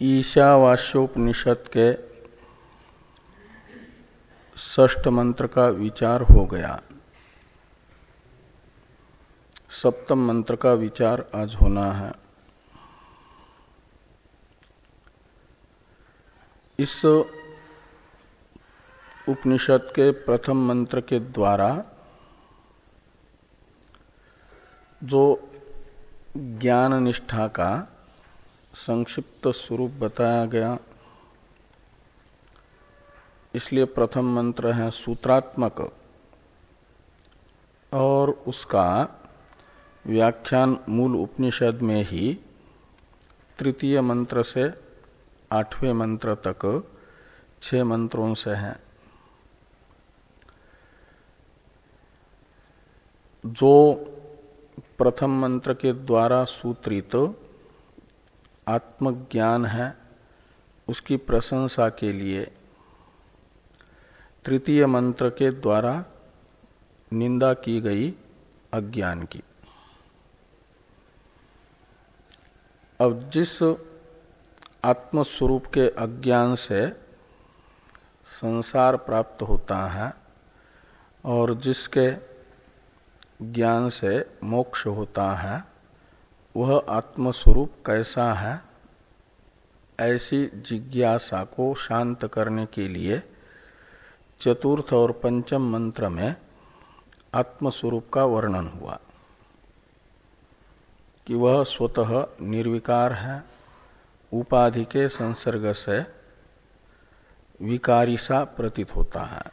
ईशावास्योपनिषद के ष्ट मंत्र का विचार हो गया। सप्तम मंत्र का विचार आज होना है। इस उपनिषद के प्रथम मंत्र के द्वारा जो ज्ञान निष्ठा का संक्षिप्त स्वरूप बताया गया। इसलिए प्रथम मंत्र है सूत्रात्मक। और उसका व्याख्यान मूल उपनिषद में ही तृतीय मंत्र से आठवें मंत्र तक छह मंत्रों से है। जो प्रथम मंत्र के द्वारा सूत्रित तो आत्मज्ञान है उसकी प्रशंसा के लिए। तृतीय मंत्र के द्वारा निंदा की गई अज्ञान की। अब जिस आत्मस्वरूप के अज्ञान से संसार प्राप्त होता है और जिसके ज्ञान से मोक्ष होता है, वह आत्मस्वरूप कैसा है? ऐसी जिज्ञासा को शांत करने के लिए चतुर्थ और पंचम मंत्र में आत्मस्वरूप का वर्णन हुआ कि वह स्वतः निर्विकार है, उपाधि के संसर्ग से विकारी सा प्रतीत होता है।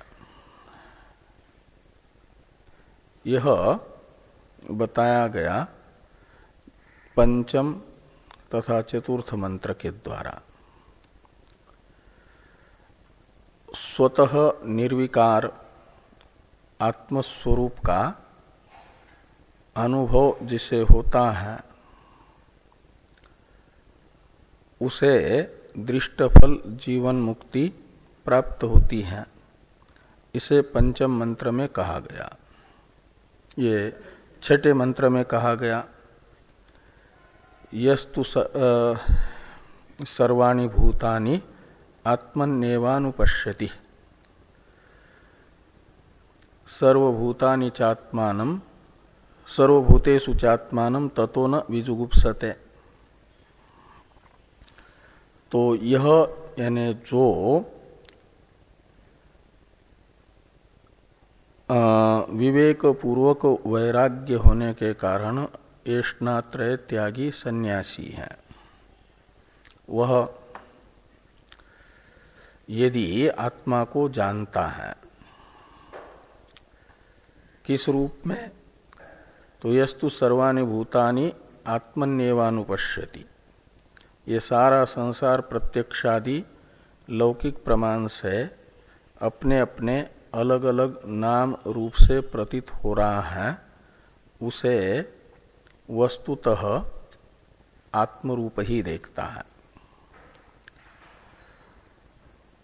यह बताया गया पंचम तथा चतुर्थ मंत्र के द्वारा। स्वतः निर्विकार आत्मस्वरूप का अनुभव जिसे होता है, उसे दृष्टफल जीवन मुक्ति प्राप्त होती है, इसे पंचम मंत्र में कहा गया। ये छठे मंत्र में कहा गया। यस्तु सर्वाणी भूतानि आत्मन्यवानुपश्यति। सर्वभूतानि चात्मान, सर्वभूतेषु चात्मान ततो न विजुगुप्सते। तो यह यानी जो विवेक पूर्वक वैराग्य होने के कारण एष्णात्रय त्यागी सन्यासी है। वह यदि आत्मा को जानता है, किस रूप में? तो यस्तु सर्वानि भूतानि आत्मन्यवानुपश्यति। ये सारा संसार प्रत्यक्षादि लौकिक प्रमाण से अपने अपने अलग अलग नाम रूप से प्रतीत हो रहा है, उसे वस्तुतः आत्मरूप ही देखता है।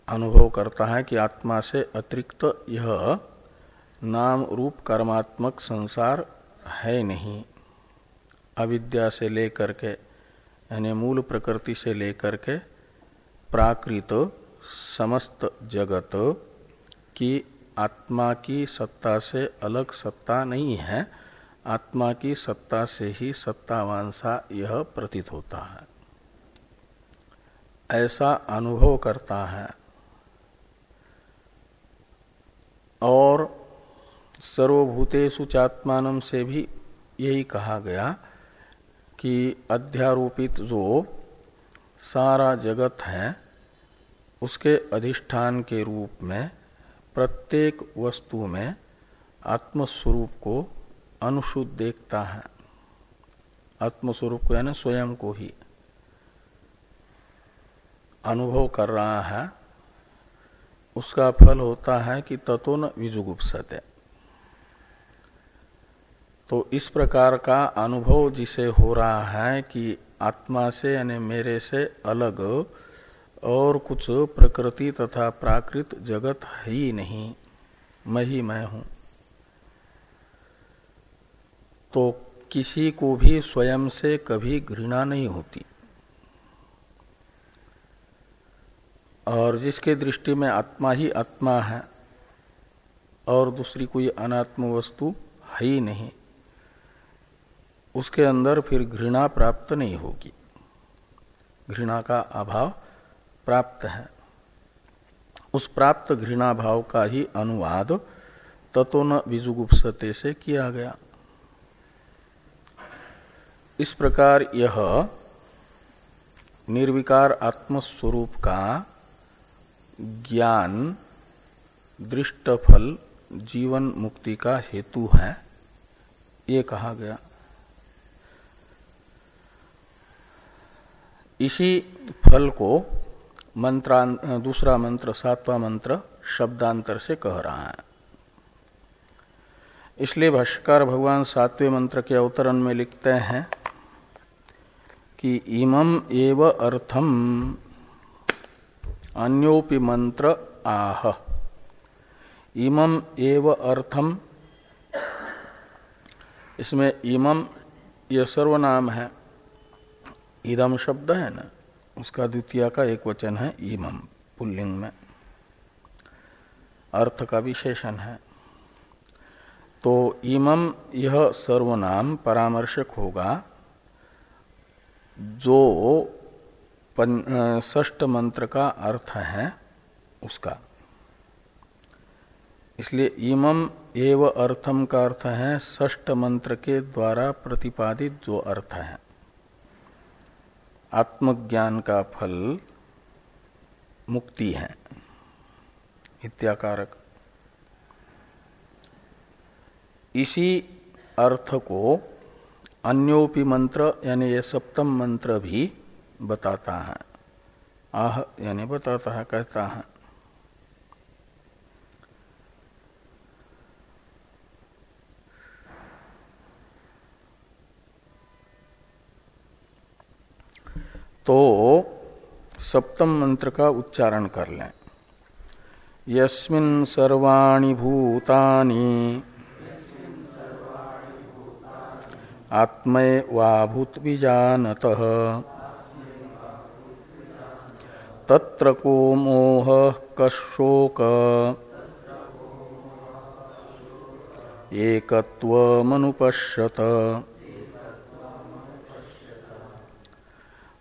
अनुभव करता है कि आत्मा से अतिरिक्त यह नाम रूप कर्मात्मक संसार है नहीं। अविद्या से लेकर के, यानी मूल प्रकृति से लेकर के प्राकृत समस्त जगत की आत्मा की सत्ता से अलग सत्ता नहीं है। आत्मा की सत्ता से ही सत्तावांसा यह प्रतीत होता है। ऐसा अनुभव करता है। और सर्वभूतेषु चात्मान से भी यही कहा गया कि अध्यारोपित जो सारा जगत है, उसके अधिष्ठान के रूप में प्रत्येक वस्तु में आत्मस्वरूप को अनुशुद्ध देखता है। आत्मस्वरूप को यानी स्वयं को ही अनुभव कर रहा है। उसका फल होता है कि ततो न विजुगुप्सते। तो इस प्रकार का अनुभव जिसे हो रहा है कि आत्मा से यानी मेरे से अलग और कुछ प्रकृति तथा प्राकृत जगत ही नहीं। मैं ही मैं हूँ। तो किसी को भी स्वयं से कभी घृणा नहीं होती। और जिसके दृष्टि में आत्मा ही आत्मा है, और दूसरी कोई अनात्म वस्तु है ही नहीं, उसके अंदर फिर घृणा प्राप्त नहीं होगी। घृणा का अभाव प्राप्त है। उस प्राप्त घृणा भाव का ही अनुवाद तत्व न विजुगुप्सते से किया गया। इस प्रकार यह निर्विकार आत्मस्वरूप का ज्ञान दृष्ट फल जीवन मुक्ति का हेतु है। ये कहा गया। इसी फल को मंत्रा, दूसरा मंत्र, सातवां मंत्र शब्दांतर से कह रहा है। इसलिए भाष्यकार भगवान सातवें मंत्र के अवतरण में लिखते हैं कि इमं एव अर्थम। अन्योपि मंत्र आह। इमं एव अर्थम। इसमें इमम यह सर्वनाम है। इदम शब्द है ना? उसका द्वितीय का एक वचन है इमम पुल्लिंग में। अर्थ का विशेषण है। तो इमम यह सर्वनाम परामर्शक होगा। जो ष्ट मंत्र का अर्थ है उसका। इसलिए इमम एव अर्थम का अर्थ है ष्ट मंत्र के द्वारा प्रतिपादित जो अर्थ है। आत्मज्ञान का फल मुक्ति है। इत्याकारक इसी अर्थ को अन्योपि मंत्र, यानी ये सप्तम मंत्र भी बताता है। आह, यानी बताता है, कहता है। तो सप्तम मंत्र का उच्चारण कर लें। यस्मिन सर्वाणि भूतानि आत्मय वा भूत बीजानत तत्र को मोह कशोक। एकत्वमनुपश्यत।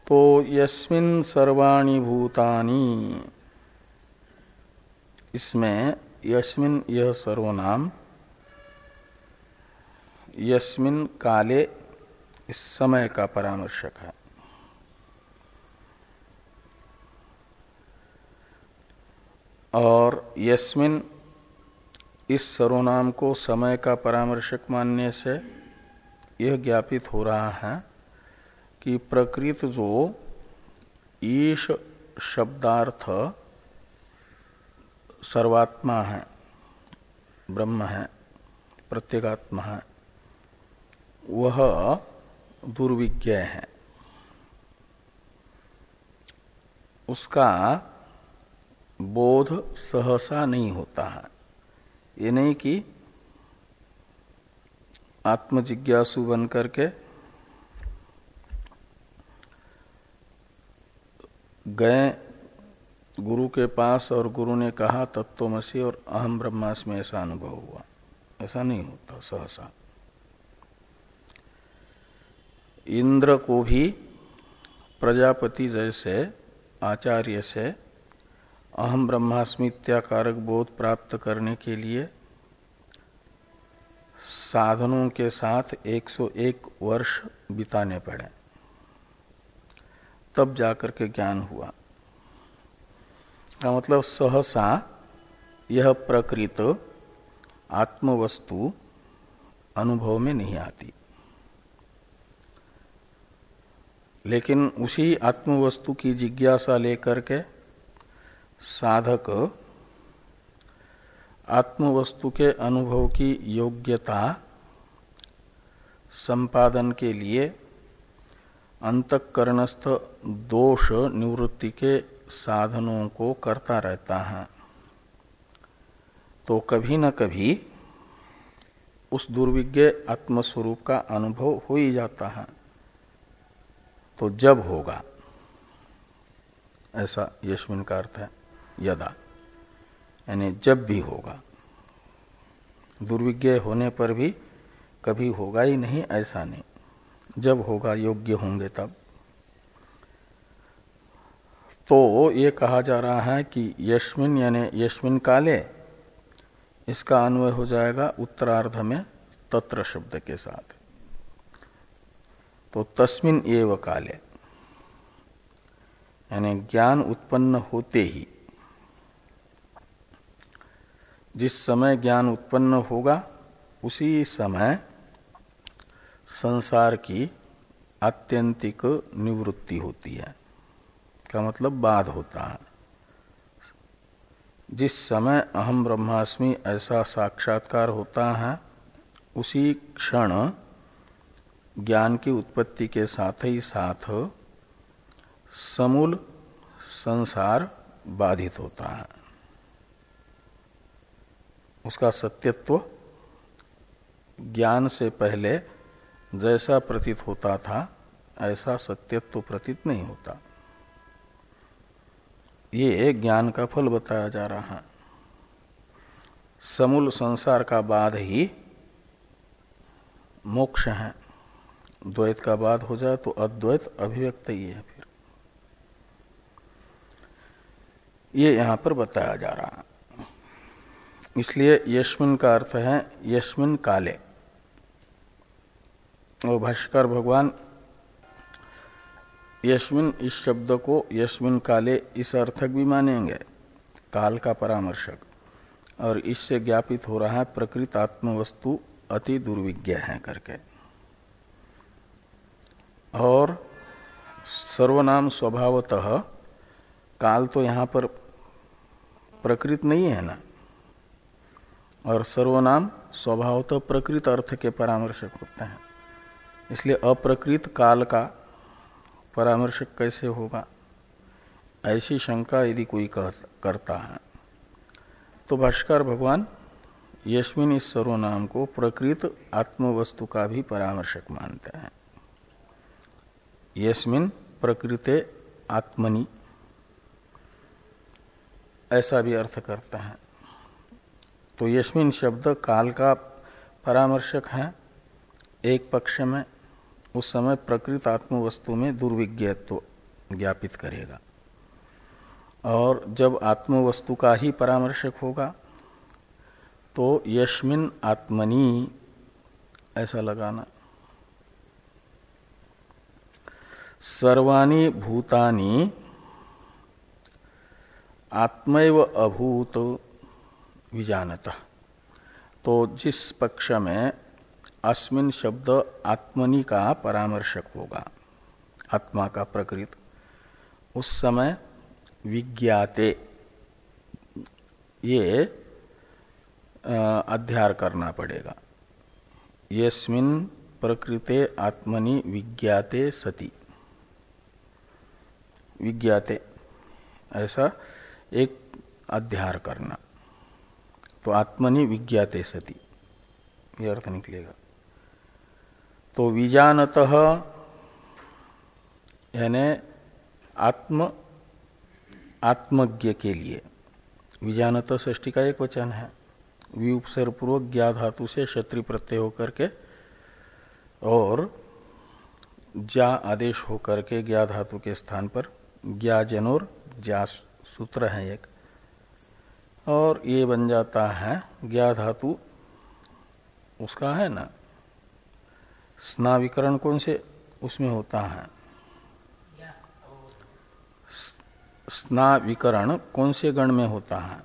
तो यस्मिन सर्वाणी भूतानी। इसमें यस्मिन यह सर्वनाम यस्मिन काले इस समय का परामर्शक है। और यस्मिन इस सर्वनाम को समय का परामर्शक मानने से यह ज्ञापित हो रहा है कि प्रकृत जो ईश शब्दार्थ सर्वात्मा है, ब्रह्म है, प्रत्येगात्मा है वह दुर्विज्ञ है। उसका बोध सहसा नहीं होता है। ये नहीं कि आत्मजिज्ञासु बन करके गए गुरु के पास और गुरु ने कहा, तत्वमसी और अहम ब्रह्मास्मि, ऐसा अनुभव हुआ। ऐसा नहीं होता, सहसा। इंद्र को भी प्रजापति जैसे आचार्य से अहम ब्रह्मास्मित्याकारक बोध प्राप्त करने के लिए साधनों के साथ 101 वर्ष बिताने पड़े। तब जाकर के ज्ञान हुआ। का मतलब सहसा यह प्रकृत आत्मवस्तु अनुभव में नहीं आती। लेकिन उसी आत्मवस्तु की जिज्ञासा लेकर के साधक आत्मवस्तु के अनुभव की योग्यता संपादन के लिए अंतकरणस्थ दोष निवृत्ति के साधनों को करता रहता है। तो कभी न कभी उस दुर्विज्ञ आत्मस्वरूप का अनुभव हो ही जाता है। तो जब होगा। ऐसा यशविन का अर्थ है, यदा। यानी जब भी होगा। दुर्विज्ञ होने पर भी कभी होगा ही नहीं, ऐसा नहीं। जब होगा, योग्य होंगे तब। तो ये कहा जा रहा है कि यशमिन यानी यशमिन काले, इसका अन्वय हो जाएगा उत्तरार्ध में तत्र शब्द के साथ। तो तस्मिन एव काले। यानी ज्ञान उत्पन्न होते ही, जिस समय ज्ञान उत्पन्न होगा, उसी समय संसार की आत्यंतिक निवृत्ति होती है। का मतलब बाध होता है। जिस समय अहम ब्रह्मास्मि ऐसा साक्षात्कार होता है, उसी क्षण ज्ञान की उत्पत्ति के साथ ही साथ समूल संसार बाधित होता है। उसका सत्यत्व ज्ञान से पहले जैसा प्रतीत होता था, ऐसा सत्यत्व प्रतीत नहीं होता। ये ज्ञान का फल बताया जा रहा है। समूल संसार का बाद ही मोक्ष है। द्वैत का बाद हो जाए तो अद्वैत अभिव्यक्त ही है फिर। ये यहाँ पर बताया जा रहा इसलिए यशमिन का अर्थ है यशमिन काले। और भाष्कर, भगवान यशमिन इस शब्द को यशमिन काले इस अर्थक भी मानेंगे, काल का परामर्शक। और इससे ज्ञापित हो रहा है प्रकृत आत्मवस्तु अति दुर्विज्ञ है करके। और सर्वनाम स्वभावतः काल तो यहाँ पर प्रकृत नहीं है ना? और सर्वनाम स्वभावतः प्रकृत अर्थ के परामर्शक होते हैं। इसलिए अप्रकृत काल का परामर्शक कैसे होगा? ऐसी शंका यदि कोई करता है तो भाष्कर भगवान यशमिन इस सर्वनाम को प्रकृत आत्मवस्तु का भी परामर्शक मानते हैं। यस्मिन प्रकृते आत्मनि। ऐसा भी अर्थ करता है। तो यस्मिन शब्द काल का परामर्शक है। एक पक्ष में उस समय प्रकृत आत्म वस्तु में दुर्विज्ञत्व ज्ञापित करेगा। और जब आत्म वस्तु का ही परामर्शक होगा तो यशमिन आत्मनि, ऐसा लगाना। सर्वाणी भूतानि आत्मैव अभूत विजानत। तो जिस पक्ष में अस्मिन शब्द आत्मनि का परामर्शक होगा, आत्मा का प्रकृत, उस समय विज्ञाते, ये अध्यार करना पड़ेगा। यस्मिन प्रकृते आत्मनि विज्ञाते सति। विज्ञाते, ऐसा एक अध्यार करना। तो आत्मनि विज्ञाते सती। यह अर्थ निकलेगा। तो विजानत, यानी आत्म, आत्मज्ञ के लिए, विजानत ष्टी का एक वचन है। विपसर पूर्वक ज्ञा धातु से क्षत्रि प्रत्यय होकर के, और जा आदेश होकर के ज्ञा धातु के स्थान पर ज्ञा जनोर ज्या सूत्र है एक। और ये बन जाता है ज्ञा धातु उसका है ना? स्नाविकरण कौन से? उसमें होता है। स्नाविकरण कौन से गण में होता है?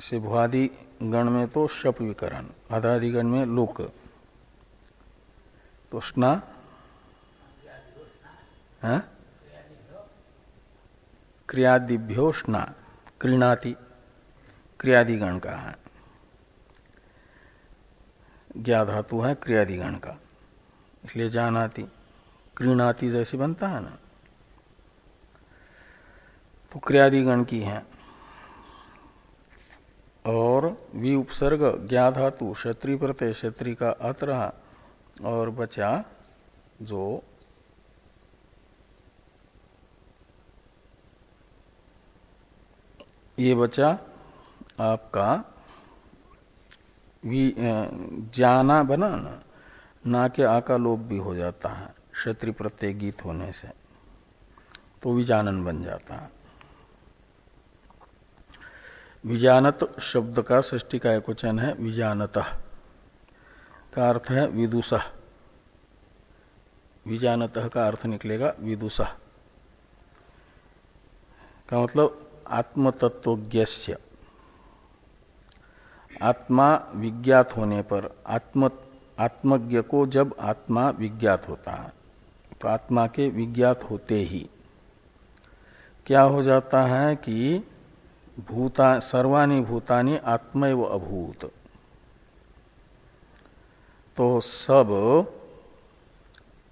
से भुआदि गण में तो शप विकरण अदादि गण में लोक। तो स्ना है? क्रियादिभ्यो स्ना क्रीणाति क्रियादिगण का है। ज्ञा धातु है क्रियादिगण का। इसलिए जानाति क्रीणाति जैसे बनता है ना। तो क्रियादिगण की है। और वि उपसर्ग ज्ञा धातु क्षत्रि प्रत्यय क्षत्रि का अत रहा और बचा जो ये बचा आपका जाना बना ना ना के आका लोप भी हो जाता है क्षत्रि प्रत्यय गीत होने से तो विजानन बन जाता है। विजानत शब्द का ष्टी का एक वचन है, विजानत। का अर्थ है विदुष। विजानत का अर्थ निकलेगा विदुष। का मतलब आत्मतत्वज्ञ आत्मा विज्ञात होने पर आत्म, आत्मज्ञ को जब आत्मा विज्ञात होता है तो आत्मा के विज्ञात होते ही क्या हो जाता है कि भूता, सर्वाणी भूतानि आत्मैव अभूत। तो सब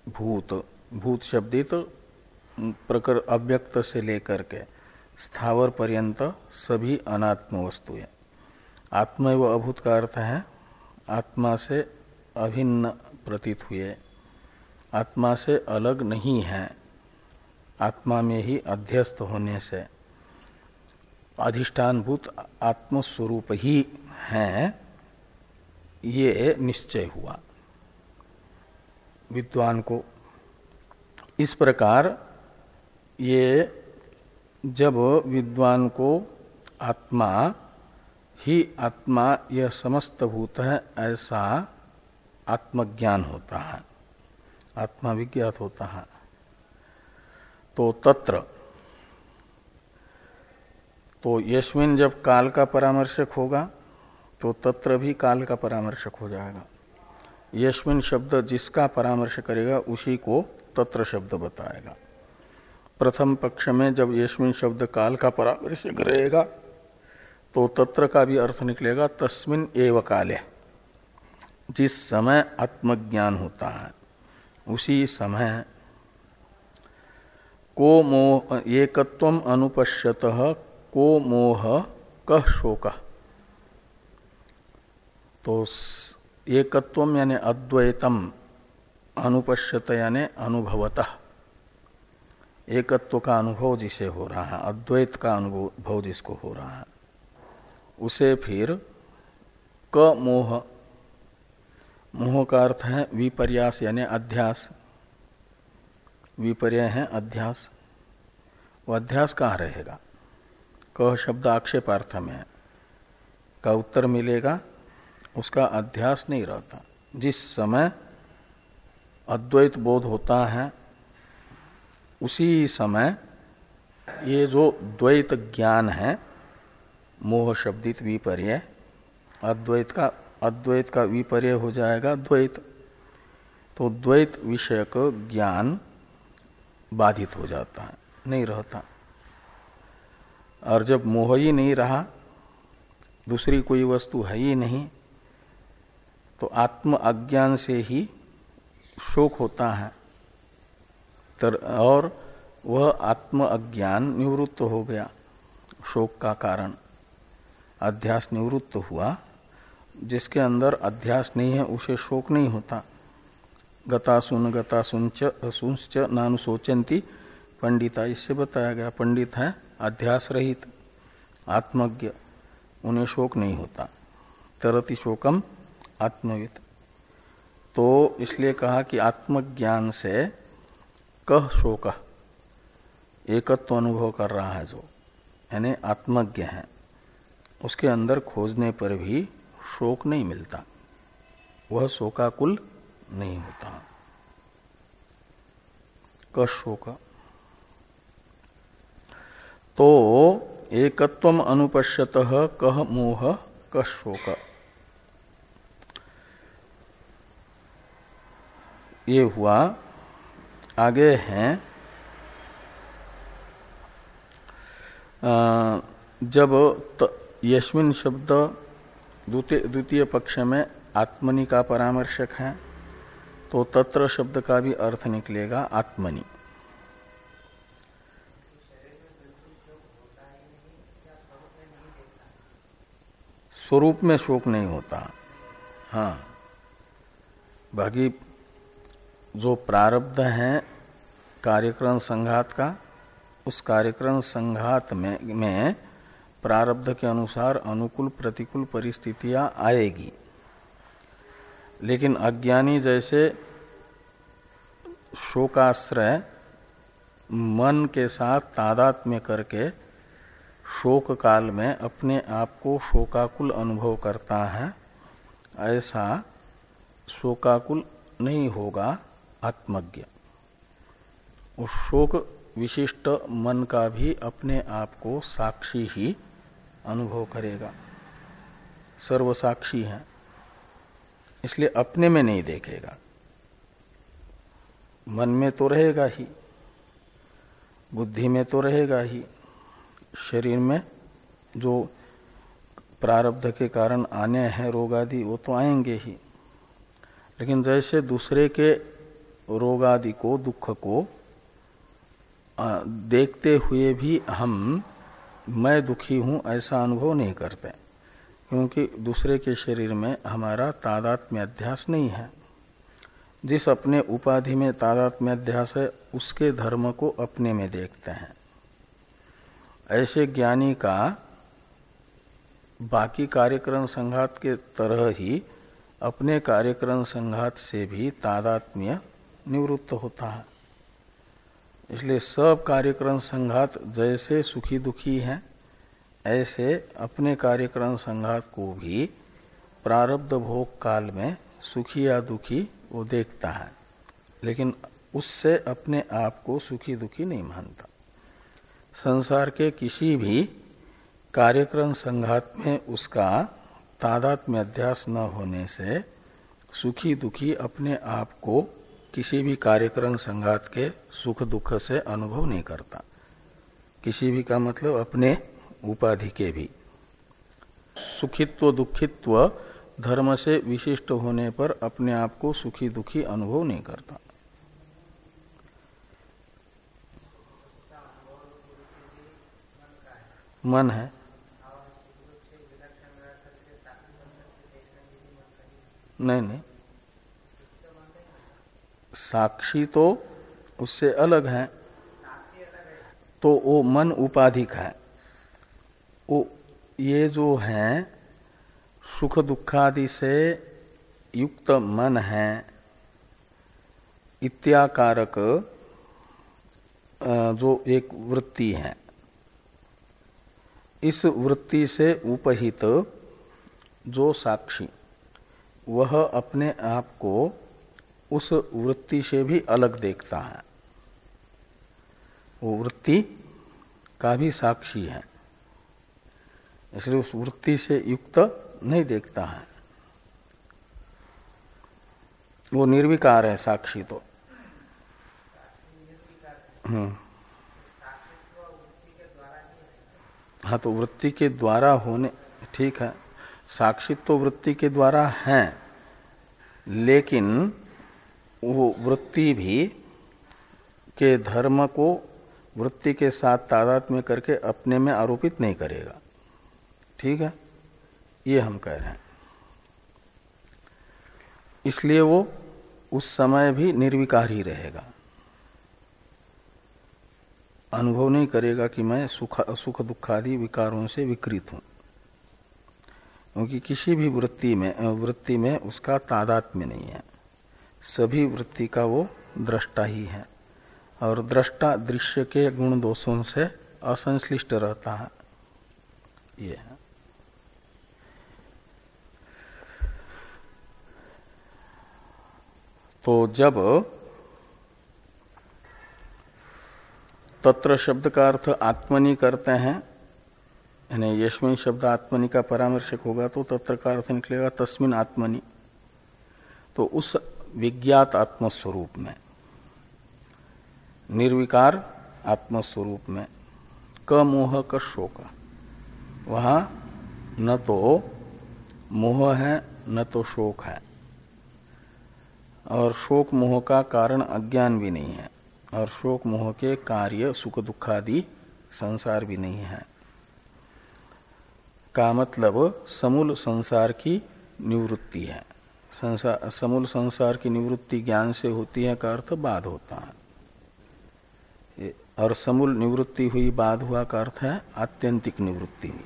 भूत भूत शब्दित प्रकर अव्यक्त से लेकर के स्थावर पर्यंत सभी अनात्म वस्तुएँ आत्म व अभूत का अर्थ है, आत्मा से अभिन्न प्रतीत हुए। आत्मा से अलग नहीं है। आत्मा में ही अध्यस्त होने से अधिष्ठानभूत आत्मस्वरूप ही हैं, ये निश्चय हुआ। विद्वान को इस प्रकार ये जब विद्वान को आत्मा, ही आत्मा यह समस्त भूत है, ऐसा आत्मज्ञान होता है, आत्मा विज्ञात होता है। तो तत्र तो यशमिन जब काल का परामर्शक होगा तो तत्र भी काल का परामर्शक हो जाएगा। यशमिन शब्द जिसका परामर्श करेगा, उसी को तत्र शब्द बताएगा। प्रथम पक्ष में जब यशमिन शब्द काल का परामर्श करेगा तो तत्र का भी अर्थ निकलेगा, तस्मिन एव काले। जिस समय आत्मज्ञान होता है, उसी समय को मोह एकत्व अनुपश्यत को मोह कह शोक। तो एकत्व यानी अद्वैतम, अनुपश्यत यानी अनुभवतः। एकत्व का अनुभव जिसे हो रहा है, अद्वैत का अनुभव जिसको हो रहा है, उसे फिर क मोह मोह का अर्थ है विपर्यास यानी अध्यास। विपर्य है अध्यास। वो अध्यास कहाँ रहेगा? कह शब्द आक्षेपार्थ में है। का उत्तर मिलेगा, उसका अध्यास नहीं रहता। जिस समय अद्वैत बोध होता है उसी समय ये जो द्वैत ज्ञान है, मोह शब्दित विपर्य, अद्वैत का अद्वैत का विपर्य हो जाएगा द्वैत। तो द्वैत विषयक ज्ञान बाधित हो जाता है, नहीं रहता। और जब मोह ही नहीं रहा, दूसरी कोई वस्तु है ही नहीं तो आत्म अज्ञान से ही शोक होता है। तर और वह आत्म अज्ञान निवृत्त हो गया, शोक का कारण। अध्यास निवृत्त हुआ, जिसके अंदर अध्यास नहीं है, उसे शोक नहीं होता। गता सुन, गता सुनच सुंच नानु सोचंती। पंडिता इससे बताया गया, पंडित है अध्यास रहित, आत्मज्ञ, उन्हें शोक नहीं होता। तरति शोकम आत्मवित। तो इसलिए कहा कि आत्मज्ञान से कह शोक। एकत्व अनुभव कर रहा है जो, यानी आत्मज्ञ है। उसके अंदर खोजने पर भी शोक नहीं मिलता। वह शोकाकुल नहीं होता। कशोक तो एकत्व अनुपश्यत कह मोह कशोक ये हुआ आगे हैं। जब यशमिन शब्द द्वितीय पक्ष में आत्मनि का परामर्शक है तो तत्र शब्द का भी अर्थ निकलेगा आत्मनि। स्वरूप में शोक नहीं होता। हाँ। बाकी जो प्रारब्ध है कार्यक्रम संघात का उस कार्यक्रम संघात में, में प्रारब्ध के अनुसार अनुकूल प्रतिकूल परिस्थितियाँ आएगी। लेकिन अज्ञानी जैसे शोकाश्रय मन के साथ तादात्म्य करके शोक काल में अपने आप को शोकाकुल अनुभव करता है ऐसा शोकाकुल नहीं होगा आत्मज्ञ। उस शोक विशिष्ट मन का भी अपने आप को साक्षी ही अनुभव करेगा। सर्वसाक्षी है। इसलिए अपने में नहीं देखेगा। मन में तो रहेगा ही, बुद्धि में तो रहेगा ही, शरीर में जो प्रारब्ध के कारण आने हैं रोग आदि वो तो आएँगे ही। लेकिन जैसे दूसरे के रोग आदि को, दुख को देखते हुए भी हम, मैं दुखी हूँ, ऐसा अनुभव नहीं करते। क्योंकि दूसरे के शरीर में हमारा तादात्म्य अध्यास नहीं है। जिस अपने उपाधि में तादात्म्य अध्यास है, उसके धर्म को अपने में देखते हैं। ऐसे ज्ञानी का बाकी कार्यक्रम संघात के तरह ही, अपने कार्यक्रम संघात से भी तादात्म्य निवृत्त होता है। इसलिए सब कार्यक्रम संघात जैसे सुखी दुखी हैं, ऐसे अपने कार्यक्रम संघात को भी प्रारब्ध भोग काल में सुखी या दुखी वो देखता है, लेकिन उससे अपने आप को सुखी दुखी नहीं मानता। संसार के किसी भी कार्यक्रम संघात में उसका तादात्म्य अध्यास न होने से सुखी दुखी अपने आप को किसी भी कार्यक्रम संघात के सुख दुख से अनुभव नहीं करता। किसी भी का मतलब अपने उपाधि के भी। सुखित्व, दुखित्व धर्म से विशिष्ट होने पर अपने आप को सुखी दुखी अनुभव नहीं करता। मन है। नहीं नहीं। साक्षी तो उससे अलग है। तो वो मन उपाधिक है। वो ये जो है, सुख दुखादि से युक्त मन है। इत्याकारक जो एक वृत्ति है। इस वृत्ति से उपहित जो साक्षी, वह अपने आप को उस वृत्ति से भी अलग देखता है। वो वृत्ति का भी साक्षी है। इसलिए उस वृत्ति से युक्त नहीं देखता है। वो निर्विकार है साक्षी तो। हम्म। हाँ तो वृत्ति के द्वारा होने, ठीक है साक्षित्व तो वृत्ति के द्वारा है, लेकिन वो वृत्ति भी के धर्म को वृत्ति के साथ तादात में करके अपने में आरोपित नहीं करेगा। ठीक है? ये हम कह रहे हैं। इसलिए वो उस समय भी निर्विकार ही रहेगा। अनुभव नहीं करेगा कि मैं सुख सुख दुखादि विकारों से विकृत हूँ। क्योंकि किसी भी वृत्ति में वृत्ति में उसका तादात्म्य नहीं है। सभी वृत्ति का वो दृष्टा ही है। और दृष्टा दृश्य के गुण दोषों से असंश्लिष्ट रहता है। ये है। तो जब तत्र शब्द का अर्थ आत्मनि करते हैं, यानी यशमिन शब्द आत्मनि का परामर्शक होगा तो तत्र का अर्थ निकलेगा तस्मिन आत्मनि। तो उस विज्ञात आत्मस्वरूप में, निर्विकार आत्मस्वरूप में क मोह क शोक। वहाँ न तो मोह है, न तो शोक है। और शोक मोह का कारण अज्ञान भी नहीं है, और शोक मोह के कार्य सुख दुखादि संसार भी नहीं है। का मतलब समूल संसार की निवृत्ति है। संसार, समूल संसार की निवृत्ति ज्ञान से होती है का अर्थ बाद होता है। और समूल निवृत्ति हुई बाद हुआ का अर्थ है आत्यंतिक निवृत्ति हुई।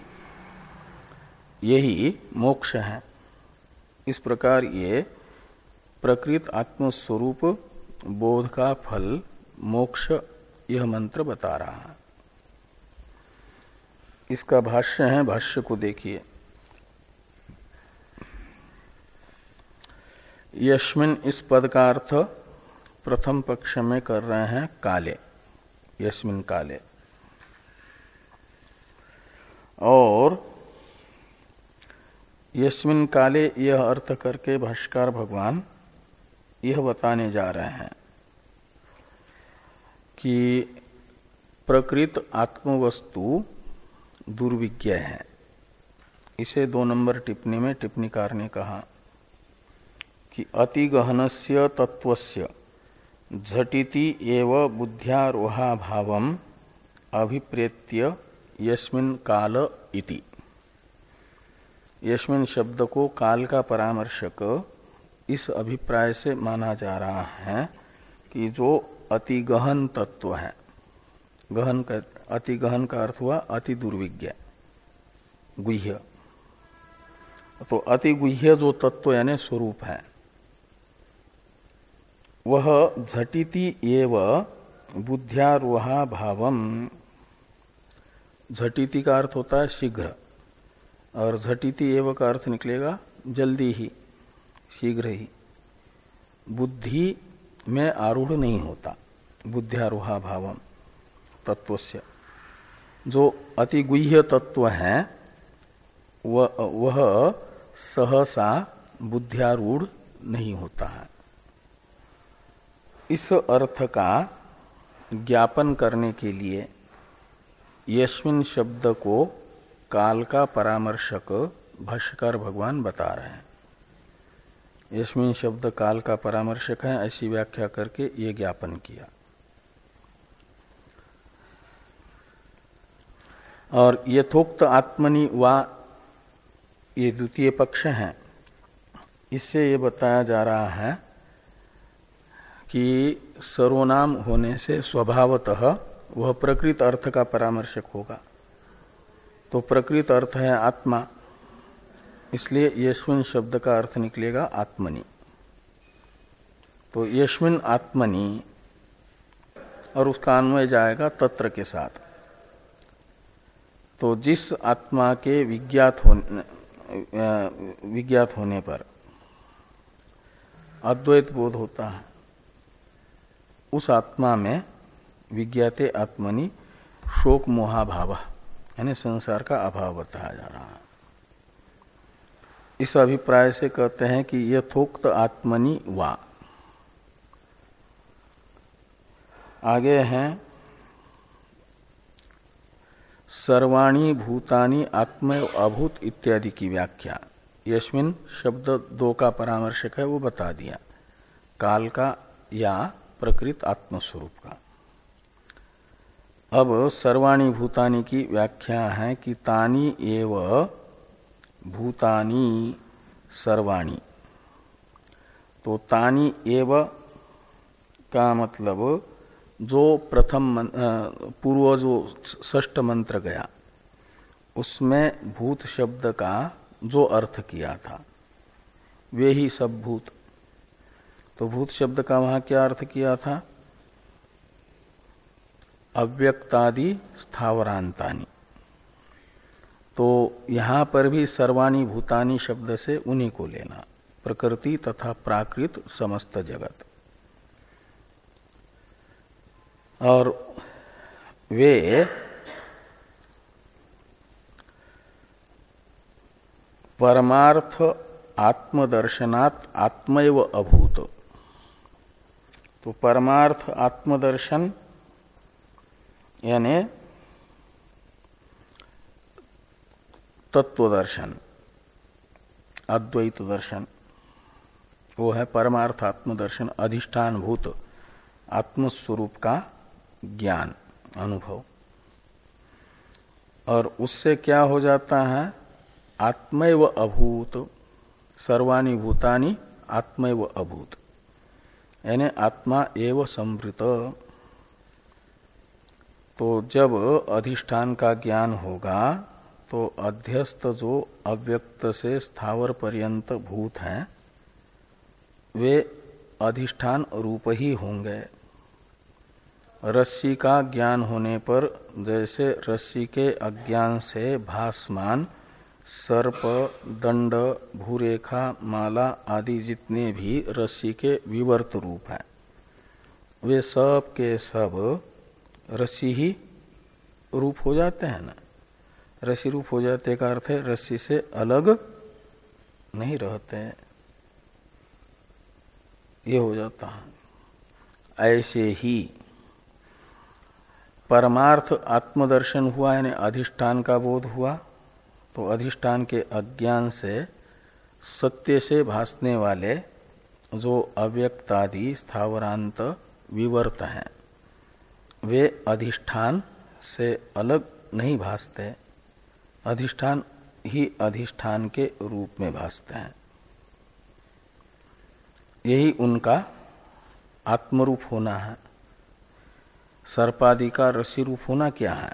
यही मोक्ष है। इस प्रकार ये प्रकृत आत्मस्वरूप बोध का फल मोक्ष यह मंत्र बता रहा है। इसका भाष्य है, भाष्य को देखिए। यस्मिन इस पद का अर्थ प्रथम पक्ष में कर रहे हैं काले। यस्मिन काले। और यस्मिन काले यह अर्थ करके भाष्कर भगवान यह बताने जा रहे हैं कि प्रकृत आत्मवस्तु दुर्विज्ञ है। इसे दो नंबर टिप्पणी में टिप्पणीकार ने कहा। कि अति गहनस्य तत्वस्य झटिति एव बुद्ध्यारोहा भाव अभिप्रेत्य यस्मिन काल इति। यस्मिन शब्द को काल का परामर्शक इस अभिप्राय से माना जा रहा है कि जो अति गहन तत्व है, गहन का अति गहन का अर्थ हुआ अति दुर्विज्ञ, गुह्य। तो अति गुह्य जो तत्व यानी स्वरूप है वह झटिति एव बुद्ध्यारोहा भावम झटिति का अर्थ होता है शीघ्र और झटिति एव का अर्थ निकलेगा जल्दी ही शीघ्र ही। बुद्धि में आरूढ़ नहीं होता बुद्ध्यारोहा भावम तत्वस्य जो अति गुह्य तत्व है वह, वह सहसा बुद्ध्यारूढ़ नहीं होता है। इस अर्थ का ज्ञापन करने के लिए यस्मिन शब्द को काल का परामर्शक भाष्यकार भगवान बता रहे हैं। यस्मिन शब्द काल का परामर्शक है, ऐसी व्याख्या करके ये ज्ञापन किया। और यथोक्त आत्मनि वा ये द्वितीय पक्ष है। इससे ये बताया जा रहा है कि सर्वनाम होने से स्वभावतः वह प्रकृत अर्थ का परामर्शक होगा। तो प्रकृत अर्थ है आत्मा, इसलिए यशविन शब्द का अर्थ निकलेगा आत्मनि। तो यशविन आत्मनि और उसका अन्वय जाएगा तत्र के साथ। तो जिस आत्मा के विज्ञात होने विज्ञात होने पर अद्वैत बोध होता है उस आत्मा में विज्ञाते आत्मनि शोक मोहाभाव, यानी संसार का अभाव बताया जा रहा है। इस अभिप्राय से कहते हैं कि यथोक्त आत्मनि वा। आगे हैं, सर्वाणी भूतानी आत्म अभूत इत्यादि की व्याख्या। यशमिन शब्द दो का परामर्शक है, वो बता दिया। काल का या प्रकृत आत्मस्वरूप का। अब सर्वाणी भूतानी की व्याख्या है कि तानी एव भूतानी सर्वाणी। तो तानी एव का मतलब जो प्रथम पूर्व जो ष्ट मंत्र गया, उसमें भूत शब्द का जो अर्थ किया था, वे ही सब भूत। तो भूत शब्द का वहाँ क्या अर्थ किया था? अव्यक्तादि स्थावरांतानी। तो यहाँ पर भी सर्वाणी भूतानी शब्द से उन्हीं को लेना, प्रकृति तथा प्राकृत समस्त जगत। और वे परमार्थ आत्मदर्शनात् आत्मैव अभूत। तो परमार्थ आत्मदर्शन, यानी तत्वदर्शन, अद्वैत दर्शन, वो है परमार्थ आत्मदर्शन अधिष्ठान भूत आत्मस्वरूप का ज्ञान, अनुभव। और उससे क्या हो जाता है? आत्मैव अभूत, सर्वाणी भूतानि आत्मैव अभूत। यानी आत्मा एव संवृत। तो जब अधिष्ठान का ज्ञान होगा तो अध्यस्त जो अव्यक्त से स्थावर पर्यंत भूत हैं, वे अधिष्ठान रूप ही होंगे। रस्सी का ज्ञान होने पर जैसे रस्सी के अज्ञान से भासमान सर्प, दंड, भूरेखा, माला आदि जितने भी रस्सी के विवर्त रूप हैं, वे सब के सब रस्सी ही रूप हो जाते हैं ना? रस्सी रूप हो जाते का अर्थ है रस्सी से अलग नहीं रहते हैं। ये हो जाता है। ऐसे ही परमार्थ आत्मदर्शन हुआ, यानी अधिष्ठान का बोध हुआ तो अधिष्ठान के अज्ञान से सत्य से भासने वाले जो अव्यक्तादि स्थावरांत विवर्त हैं, वे अधिष्ठान से अलग नहीं भासते, अधिष्ठान ही अधिष्ठान के रूप में भासते हैं। यही उनका आत्मरूप होना है। सर्पादि का रसी रूप होना क्या है?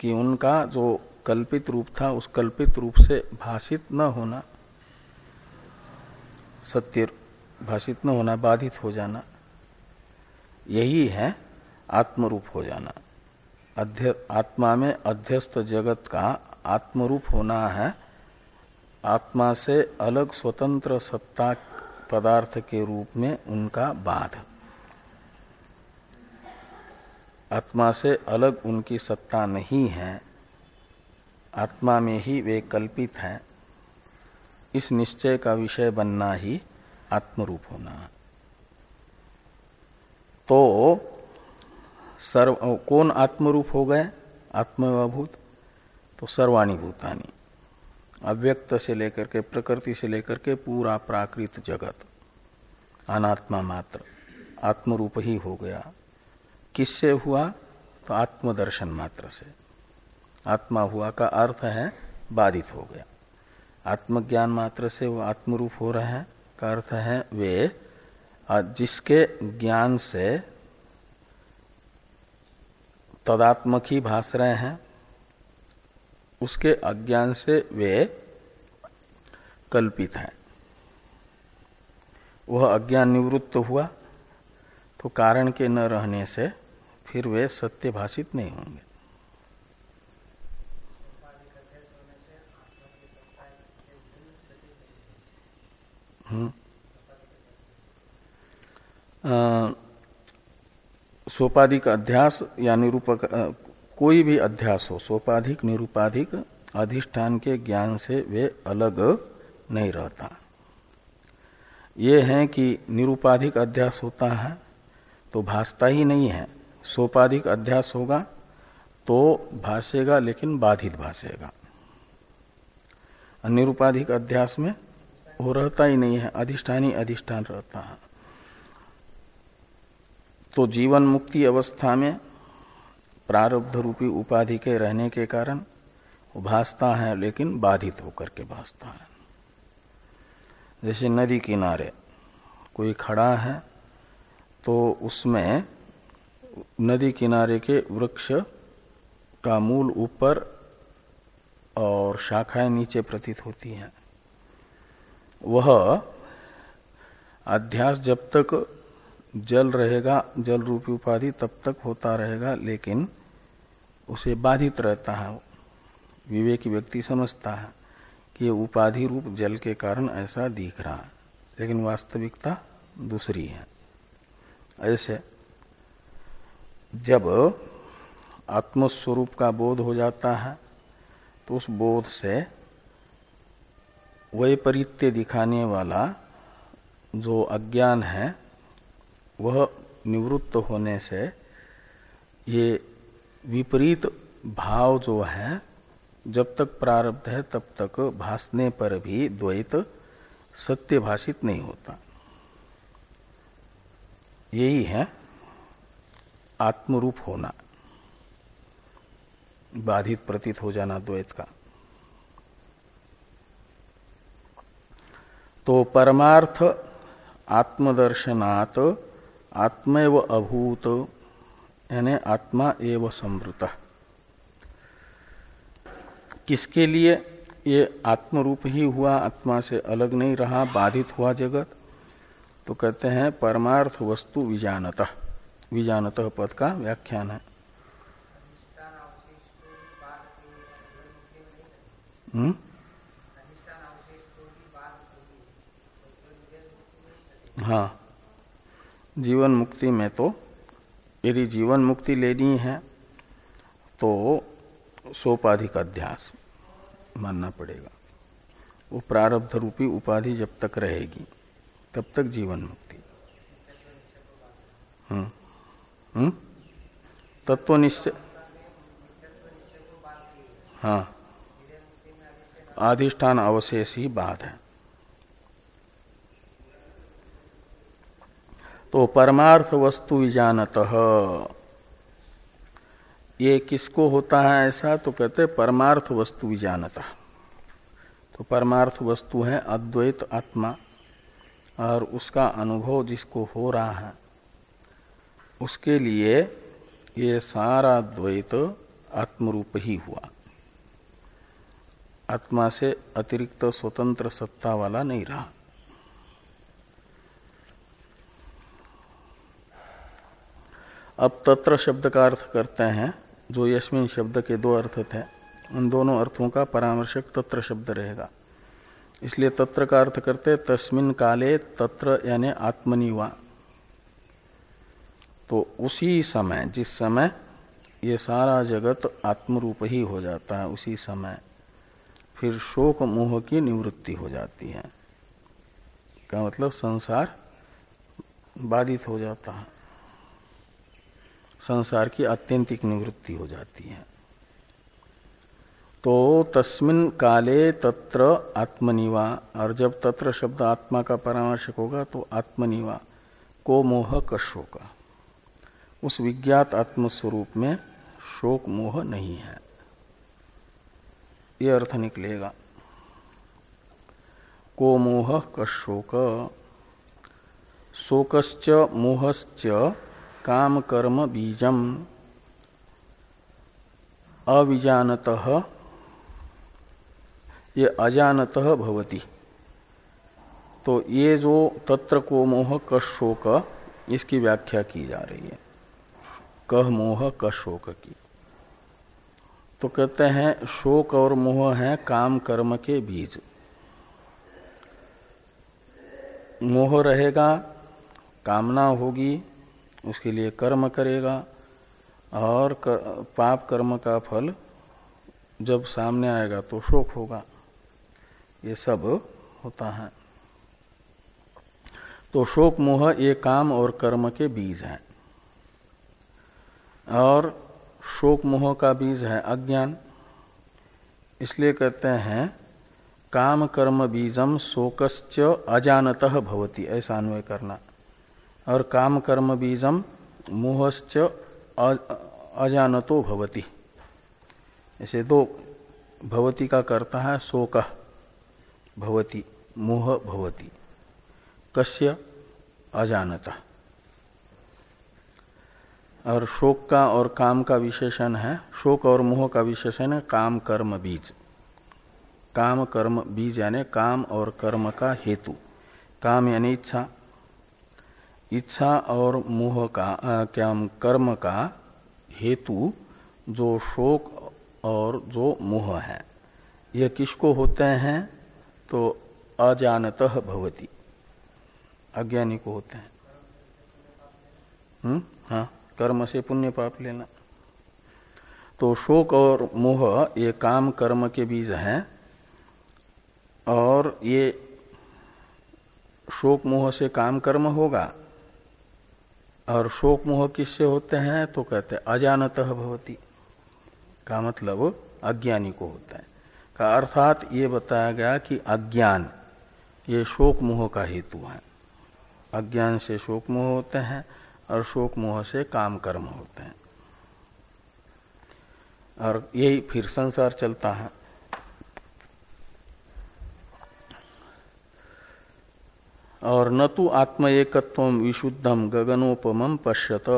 कि उनका जो कल्पित रूप था, उस कल्पित रूप से भाषित न होना, सत्य भाषित न होना, बाधित हो जाना, यही है आत्मरूप हो जाना। अध्य, आत्मा में अध्यस्त जगत का आत्मरूप होना है, आत्मा से अलग स्वतंत्र सत्ता पदार्थ के रूप में उनका बाध। आत्मा से अलग उनकी सत्ता नहीं है आत्मा में ही वे कल्पित हैं। इस निश्चय का विषय बनना ही आत्मरूप होना। तो सर्व, कौन आत्मरूप हो गए? आत्मभूत तो सर्वाणी भूतानी। अव्यक्त से लेकर के, प्रकृति से लेकर के पूरा प्राकृत जगत। अनात्मा मात्र, आत्मरूप ही हो गया। किससे हुआ? तो आत्मदर्शन मात्र से। आत्मा हुआ का अर्थ है बाधित हो गया। आत्मज्ञान मात्र से वो आत्मरूप हो रहे हैं, का अर्थ है वे जिसके ज्ञान से तदात्मक ही भास रहे हैं, उसके अज्ञान से वे कल्पित हैं। वह अज्ञान निवृत्त हुआ तो कारण के न रहने से फिर वे सत्य भाषित नहीं होंगे। सोपाधिक अध्यास या निरूपक कोई भी अध्यास हो, सोपाधिक, निरूपाधिक अधिष्ठान के ज्ञान से वे अलग नहीं रहता। ये है कि निरूपाधिक अध्यास होता है तो भासता ही नहीं है। सोपाधिक अध्यास होगा तो भाषेगा लेकिन बाधित भाषेगा निरूपाधिक अध्यास में वो रहता ही नहीं है, अधिष्ठानी अधिष्ठान रहता है। तो जीवन मुक्ति अवस्था में प्रारब्ध रूपी उपाधि के रहने के कारण वो भासता है, लेकिन बाधित होकर के भासता है। जैसे नदी किनारे कोई खड़ा है तो उसमें नदी किनारे के वृक्ष का मूल ऊपर और शाखाएँ नीचे प्रतीत होती हैं। वह अध्यास जब तक जल रहेगा, जल रूपी उपाधि तब तक होता रहेगा, लेकिन उसे बाधित रहता है। विवेकी व्यक्ति समझता है कि ये उपाधि रूप जल के कारण ऐसा दिख रहा है, लेकिन वास्तविकता दूसरी है। ऐसे जब आत्मस्वरूप का बोध हो जाता है तो उस बोध से वैपरीत्य दिखाने वाला जो अज्ञान है, वह निवृत्त होने से ये विपरीत भाव जो है, जब तक प्रारब्ध है, तब तक भासने पर भी द्वैत सत्य भाषित नहीं होता। यही है आत्मरूप होना। बाधित प्रतीत हो जाना द्वैत का। तो परमार्थ आत्मदर्शनात् आत्मैव अभूत यानी आत्मा एवं संवृत किसके लिए ये आत्मरूप ही हुआ आत्मा से अलग नहीं रहा बाधित हुआ जगत? तो कहते हैं परमार्थ वस्तु विजानत। विजानत पद का व्याख्यान है। हम्म? हाँ। जीवन मुक्ति में तो यदि जीवन मुक्ति लेनी है तो सोपाधिक अध्यास मानना पड़ेगा। वो प्रारब्ध रूपी उपाधि जब तक रहेगी, तब तक जीवन मुक्ति। हम्म। हम्म। तत्व निश्चय। हाँ। अधिष्ठान अवशेष ही बात है। तो परमार्थ वस्तु विजानत। ये किसको होता है ऐसा? तो कहते परमार्थ वस्तु विजानत। तो परमार्थ वस्तु है अद्वैत आत्मा, और उसका अनुभव जिसको हो रहा है, उसके लिए ये सारा द्वैत आत्मरूप ही हुआ। आत्मा से अतिरिक्त स्वतंत्र सत्ता वाला नहीं रहा। अब तत्र शब्द का अर्थ करते हैं, जो यशमिन शब्द के दो अर्थ थे, उन दोनों अर्थों का परामर्शक तत्र शब्द रहेगा। इसलिए तत्र का अर्थ करते, तस्मिन काले तत्र यानी आत्मनिवा। तो उसी समय, जिस समय ये सारा जगत आत्मरूप ही हो जाता है, उसी समय फिर शोक मोह की निवृत्ति हो जाती है। का मतलब? संसार बाधित हो जाता है। संसार की आत्यंतिक निवृत्ति हो जाती है। तो तस्मिन काले तत्र आत्मनिवा, और जब तत्र शब्द आत्मा का परामर्शक होगा तो आत्मनिवा, को मोह कशोक उस विज्ञात आत्मस्वरूप में शोक मोह नहीं है। ये अर्थ निकलेगा। को मोह कशोक शोकश्च मोहश्च काम कर्म बीजम अविजानत, ये अजानत भवती। तो ये जो तत्र को मोह कशोक, इसकी व्याख्या की जा रही है। कह मोह कशोक की। तो कहते हैं, शोक और मोह है काम कर्म के बीज। मोह रहेगा, कामना होगी उसके लिए कर्म करेगा और कर, पाप कर्म का फल जब सामने आएगा तो शोक होगा। ये सब होता है। तो शोक मोह ये काम और कर्म के बीज हैं। और शोक मोह का बीज है अज्ञान। इसलिए कहते हैं काम कर्म बीजम शोकश्च अजानत भवती। ऐसा अन्वय करना। और काम कर्म बीजम मोहश्च अजानतो भवती। ऐसे दो भवती का करता है, शोक भवती, मोह भवती कस्य अजानता। और शोक का और काम का विशेषण है, शोक और मोह का विशेषण है काम कर्म बीज। काम कर्म बीज यानी काम और कर्म का हेतु। काम यानी इच्छा इच्छा और मोह का क्या कर्म का हेतु जो शोक और जो मोह है, ये किसको होते हैं? तो अजानत भवती। अज्ञानी को होते हैं। हम्म? हाँ कर्म से पुण्य पाप लेना। तो शोक और मोह, ये काम कर्म के बीज हैं। और ये शोक मोह से काम कर्म होगा। और शोक मोह किससे होते हैं? तो कहते हैं, अजानत भवती। का मतलब अज्ञानी को होता है। का अर्थात ये बताया गया कि अज्ञान, ये शोक मोह का हेतु है। अज्ञान से शोक मोह होते हैं और शोक मोह से काम कर्म होते हैं। और यही फिर संसार चलता है। और न तो आत्म एकत्व विशुद्धम गगनोपम पश्यत।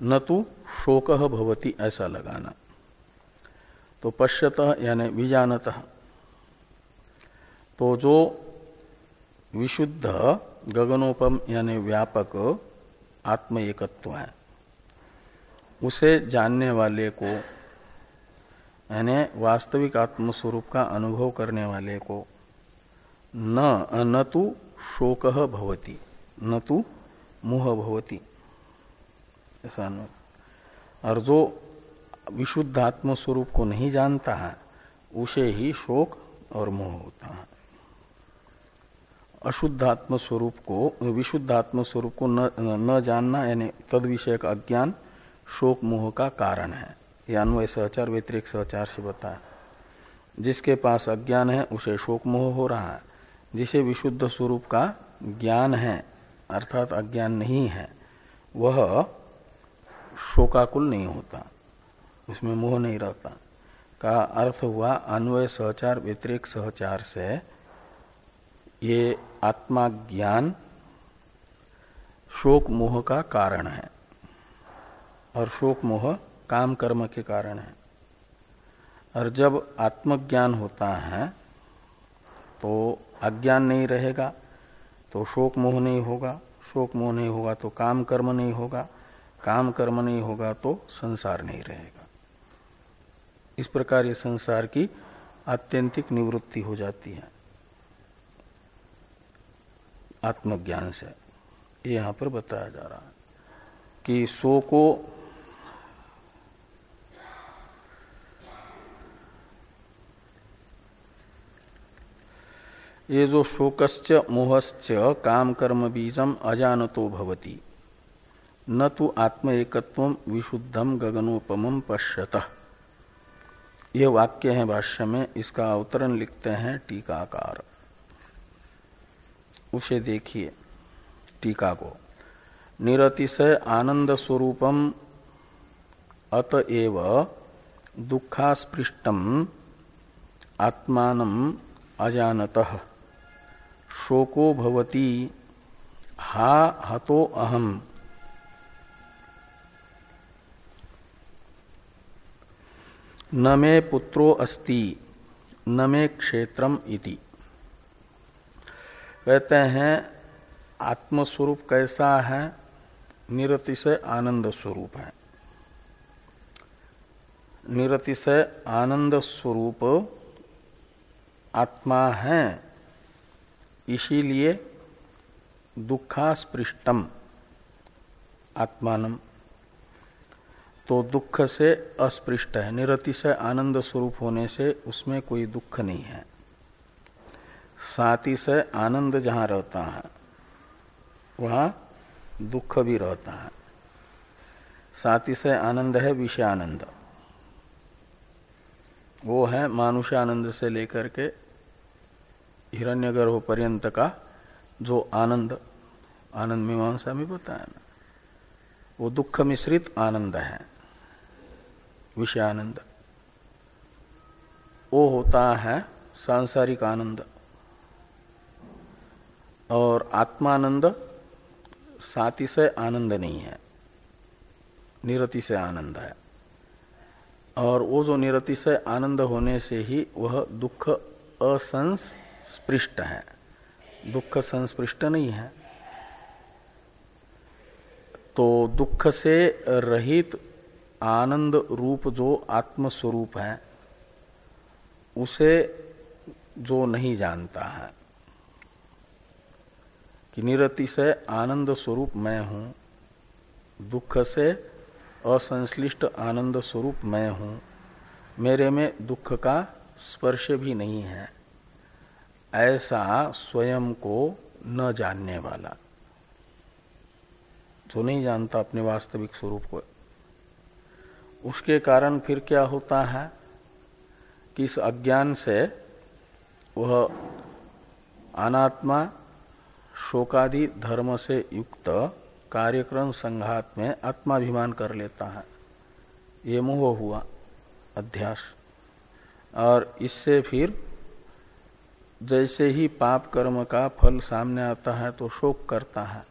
न तो शोक भवती ऐसा लगाना। तो पश्यत यानी विजानत। तो जो विशुद्ध गगनोपम यानी व्यापक आत्म एकत्व है, उसे जानने वाले को, यानी वास्तविक आत्मस्वरूप का अनुभव करने वाले को, न न तो शोक भवती न तो मोह भवती। ऐसा और जो विशुद्ध आत्म स्वरूप को नहीं जानता है उसे ही शोक और मोह होता है। अशुद्ध आत्म स्वरूप को विशुद्ध आत्म स्वरूप को न, न जानना यानी तद विषय का अज्ञान शोक मोह का कारण है। यह अन्वय सहचार व्यतिरिक सहचार से बताया। जिसके पास अज्ञान है उसे शोक मोह हो रहा है। जिसे विशुद्ध स्वरूप का ज्ञान है, अर्थात अज्ञान नहीं है, वह शोकाकुल नहीं होता, उसमें मोह नहीं रहता। का अर्थ हुआ अन्वय सहचार व्यतिरिक सहचार से ये आत्मा ज्ञान शोक मोह का कारण है, और शोक मोह काम कर्म के कारण है। और जब आत्मज्ञान होता है तो अज्ञान नहीं रहेगा तो शोक मोह नहीं होगा। शोक मोह नहीं होगा तो काम कर्म नहीं होगा। काम कर्म नहीं होगा तो संसार नहीं रहेगा। इस प्रकार ये संसार की आत्यंतिक निवृत्ति हो जाती है। आत्मज्ञान से। ये यहाँ पर बताया जा रहा है कि सो को ये जो शोकश्च मोहश्च काम कर्म बीजम अजानतो भवती। न तो आत्म एकत्व विशुद्धम गगनोपम पश्यत। ये वाक्य है भाष्य में, इसका अवतरण लिखते हैं टीकाकार। उसे देखिए टीका को। निरतिशय आनंद स्वरूपम अतएव दुखास्पृष्टम आत्मान अजानतः। शोको भवती। हा हतो अहम। न मे पुत्रो अस्ति, न मे क्षेत्रम इति। कहते हैं, आत्मस्वरूप कैसा है? निरतिशय आनंद स्वरूप है। निरतिशय आनंद स्वरूप आत्मा है। इसीलिए दुखास्पृष्टम आत्मानम। तो दुख से अस्पृष्ट है, निरति से आनंद स्वरूप होने से उसमें कोई दुख नहीं है। साथी से आनंद जहाँ रहता है, वहाँ दुख भी रहता है। साथी से आनंद है विषय आनंद वो है मानुष मानुष्यानंद से लेकर के हिरण्यगर्भ पर्यंत का जो आनंद आनंद मीमांसा में बताया ना, वो दुख मिश्रित आनंद है, विषय आनंद। वो होता है सांसारिक आनंद और आत्मानंद साति से आनंद नहीं है, निरति से आनंद है। और वो जो निरति से आनंद होने से ही वह दुख असंस स्पृष्ट है। दुख संस्पृष्ट नहीं है। तो दुख से रहित आनंद रूप जो आत्म स्वरूप है, उसे जो नहीं जानता है। कि निरति से आनंद स्वरूप मैं हूँ, दुख से असंश्लिष्ट आनंद स्वरूप मैं हूँ, मेरे में दुख का स्पर्श भी नहीं है। ऐसा स्वयं को न जानने वाला। जो नहीं जानता अपने वास्तविक स्वरूप को। उसके कारण फिर क्या होता है कि इस अज्ञान से वह अनात्मा, शोकादि धर्म से युक्त कार्यक्रम संघात में आत्माभिमान कर लेता है। ये मोह हुआ, अध्यास। और इससे फिर जैसे ही पाप कर्म का फल सामने आता है तो शोक करता है।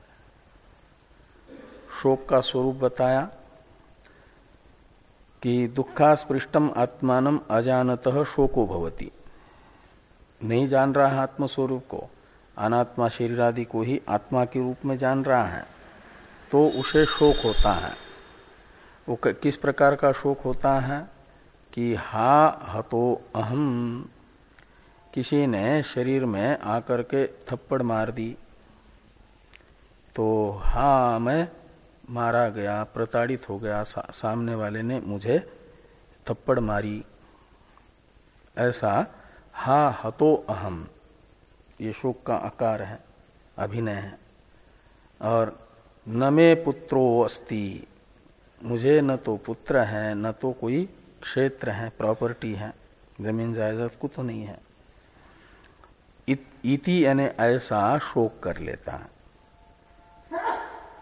शोक का स्वरूप बताया कि दुखास्पृष्टम आत्मान अजानत शोको भवती। नहीं जान रहा है आत्मस्वरूप को। अनात्मा शरीर आदि को ही आत्मा के रूप में जान रहा है। तो उसे शोक होता है। वो किस प्रकार का शोक होता है कि हा हतो अहम किसी ने शरीर में आकर के थप्पड़ मार दी तो हा मैं मारा गया प्रताड़ित हो गया सा, सामने वाले ने मुझे थप्पड़ मारी। ऐसा हा हतो अहम ये शोक का आकार है अभिनय है। और न मे पुत्रो अस्ति मुझे न तो पुत्र है न तो कोई क्षेत्र है प्रॉपर्टी है ज़मीन जायदाद को तो नहीं है। इति यानी ऐसा शोक कर लेता है।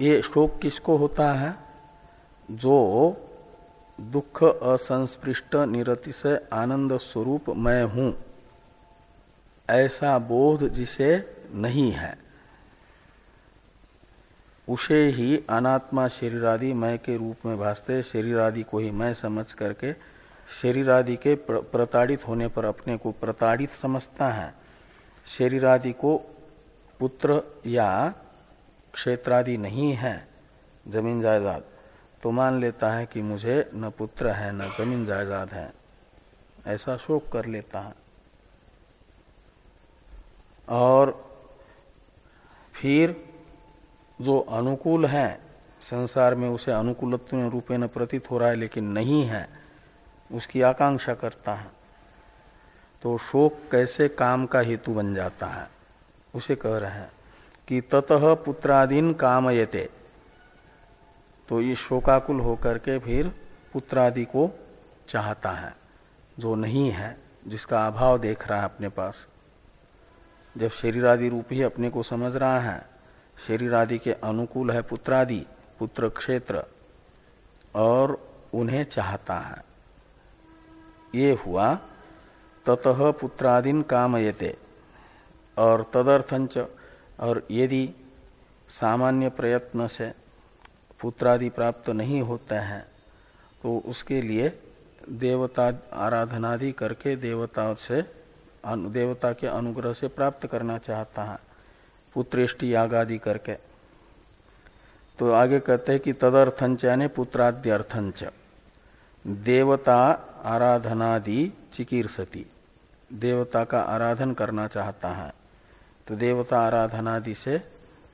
ये शोक किसको होता है? जो दुख असंस्पृष्ट निरति से आनंद स्वरूप मैं हूँ। ऐसा बोध जिसे नहीं है। उसे ही अनात्मा शरीर आदि मैं के रूप में भासते शरीर आदि को ही मैं समझ करके शरीर आदि के प्रताड़ित होने पर अपने को प्रताड़ित समझता है। शरीर आदि को पुत्र या क्षेत्रादि नहीं है, ज़मीन जायदाद। तो मान लेता है कि मुझे न पुत्र है, न ज़मीन जायदाद है। ऐसा शोक कर लेता है। और फिर जो अनुकूल है, संसार में उसे अनुकूलत्व रूपे न प्रतीत हो रहा है, लेकिन नहीं है, उसकी आकांक्षा करता है। तो शोक कैसे काम का हेतु बन जाता है? उसे कह रहे हैं कि ततः पुत्रादीन कामयते। तो ये शोकाकुल होकर के फिर पुत्रादि को चाहता है, जो नहीं है, जिसका अभाव देख रहा है अपने पास। जब शरीर आदि रूप ही अपने को समझ रहा है शरीर आदि के अनुकूल है पुत्रादि, पुत्र क्षेत्र, और उन्हें चाहता है। ये हुआ ततः पुत्रादीन कामयते। और तदर्थंच और यदि सामान्य प्रयत्न से पुत्रादि प्राप्त नहीं होते हैं तो उसके लिए देवता आराधनादि करके देवता से देवता के अनुग्रह से प्राप्त करना चाहता है, पुत्रेष्टि याग आदि करके। तो आगे कहते हैं कि तदर्थंच यानी पुत्राद्यर्थंच देवता आराधनादि चिकीर्सती देवता का आराधन करना चाहता है तो देवता आराधनादि से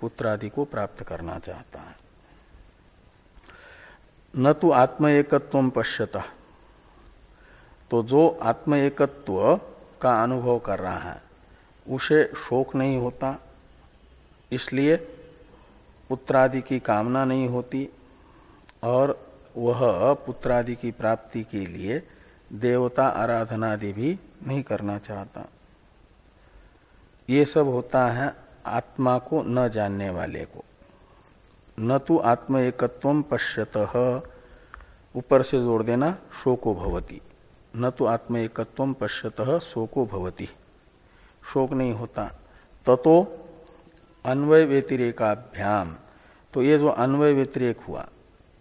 पुत्रादि को प्राप्त करना चाहता है। न तो आत्म एकत्व पश्यता तो जो आत्म एकत्व का अनुभव कर रहा है, उसे शोक नहीं होता, इसलिए पुत्रादि की कामना नहीं होती, और वह पुत्रादि की प्राप्ति के लिए देवता आराधनादि भी नहीं करना चाहता। ये सब होता है आत्मा को न जानने वाले को। न तो आत्म एकत्व पश्यत। ऊपर से जोड़ देना, शोको भवती। न तो आत्म एकत्व पश्यत, शोको भवती। शोक नहीं होता। ततो अन्वय व्यतिरेकाभ्याम। तो ये जो अन्वय व्यतिरेक हुआ,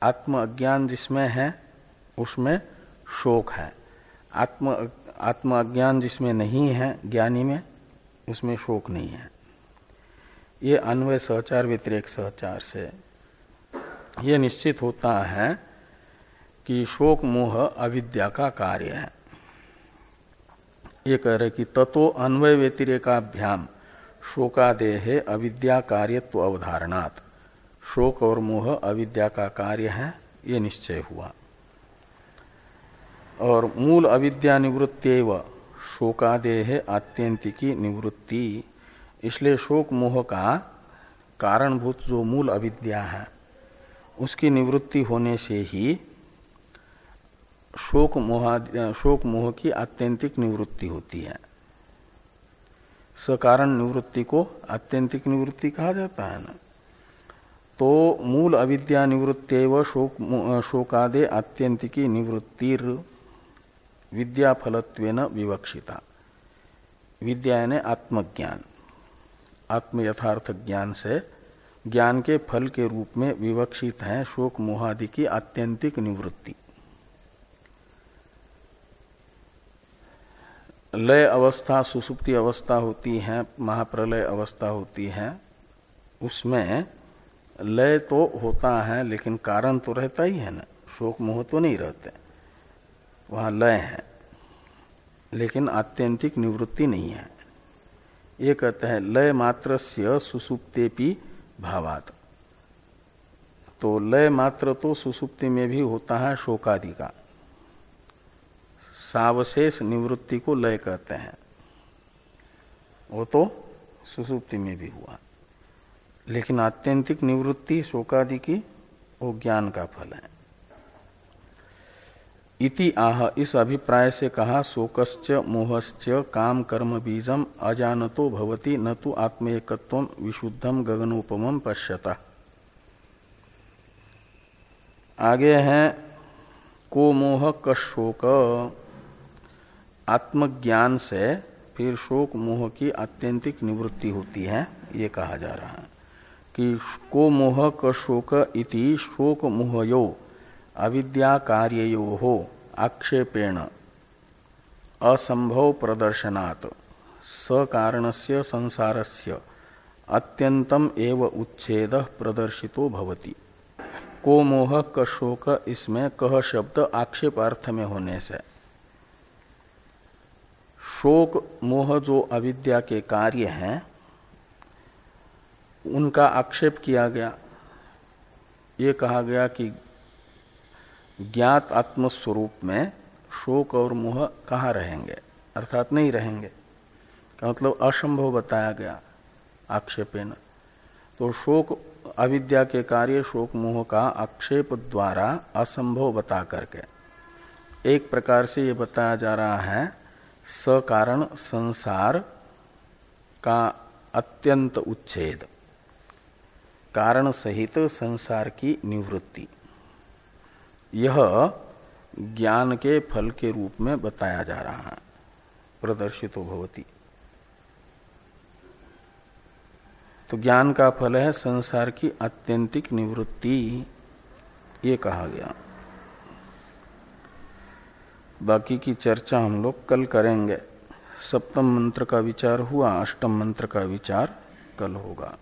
आत्म अज्ञान जिसमें है, उसमें शोक है। आत्म आत्म अज्ञान जिसमें नहीं है, ज्ञानी में, उसमें शोक नहीं है। ये अन्वय सहचार व्यतिरेक सहचार से ये निश्चित होता है कि शोक मोह अविद्या का कार्य है। ये कह रहे कि ततो अन्वय व्यतिरेकाभ्याम, शोकादेह अविद्या कार्यत्व अवधारणात्। शोक और मोह अविद्या का कार्य है, ये निश्चय हुआ। और मूल अविद्या निवृत्ति शोकादेह आत्यंतिकी निवृत्ति। इसलिए शोक मोह का कारणभूत जो मूल अविद्या है, उसकी निवृत्ति होने से ही शोक मोह शोक मोह की आत्यंतिक निवृत्ति होती है। सकारण निवृत्ति को आत्यंतिक निवृत्ति कहा जाता है ना। तो मूल अविद्या निवृत्ति शोक शोकादे आत्यंतिकी निवृत्तिर। विद्या विद्याफलत्वेन विवक्षिता। विद्या यानी आत्मज्ञान। आत्म यथार्थ ज्ञान से ज्ञान के फल के रूप में विवक्षित है शोक मोहादि की आत्यंतिक निवृत्ति। लय अवस्था, सुसुप्ति अवस्था होती है, महाप्रलय अवस्था होती है। उसमें लय तो होता है, लेकिन कारण तो रहता ही है ना। शोक मोह तो नहीं रहते। वहाँ लय है। लेकिन आत्यंतिक निवृत्ति नहीं है। ये कहते हैं, लय मात्र से सुसुप्तेपि भावात। तो लय मात्र तो सुसुप्ति में भी होता है शोकादि का। सावशेष निवृत्ति को लय कहते हैं। वो तो सुसुप्ति में भी हुआ। लेकिन आत्यंतिक निवृत्ति शोकादि की वो ज्ञान का फल है। इति आह, इस अभिप्राय से कहा, शोकश्च, मोहश्च, काम, कर्म, बीजम, अजानतो भवति, न तो आत्मेकत्व विशुद्धम गगनोपम पश्यता। आगे है, को मोह, क शोक। आत्मज्ञान से फिर शोक, मोह की आत्यंतिक निवृत्ति होती है, ये कहा जा रहा है। कि को मोह कशोक शोक इति शोक मोहयो। अविद्या कार्यो हो आक्षेपेण असंभव प्रदर्शनात् सकारणस्य संसारस्य अत्यंतम एव उच्छेद प्रदर्शितो भवति। को मोह क शोक इसमें कह शब्द आक्षेपार्थ में होने से। शोक, मोह जो अविद्या के कार्य हैं, उनका आक्षेप किया गया। ये कहा गया कि ज्ञात आत्मस्वरूप में शोक और मोह कहाँ रहेंगे? अर्थात नहीं रहेंगे। का मतलब असंभव बताया गया आक्षेपेन। तो शोक अविद्या के कार्य, शोक मोह का आक्षेप द्वारा असंभव बता करके। एक प्रकार से ये बताया जा रहा है, सकारण संसार का अत्यंत उच्छेद। कारण सहित संसार की निवृत्ति। यह ज्ञान के फल के रूप में बताया जा रहा है। प्रदर्शित भवती। तो ज्ञान का फल है संसार की आत्यंतिक निवृत्ति, ये कहा गया। बाकी की चर्चा हम लोग कल करेंगे। सप्तम मंत्र का विचार हुआ, अष्टम मंत्र का विचार कल होगा।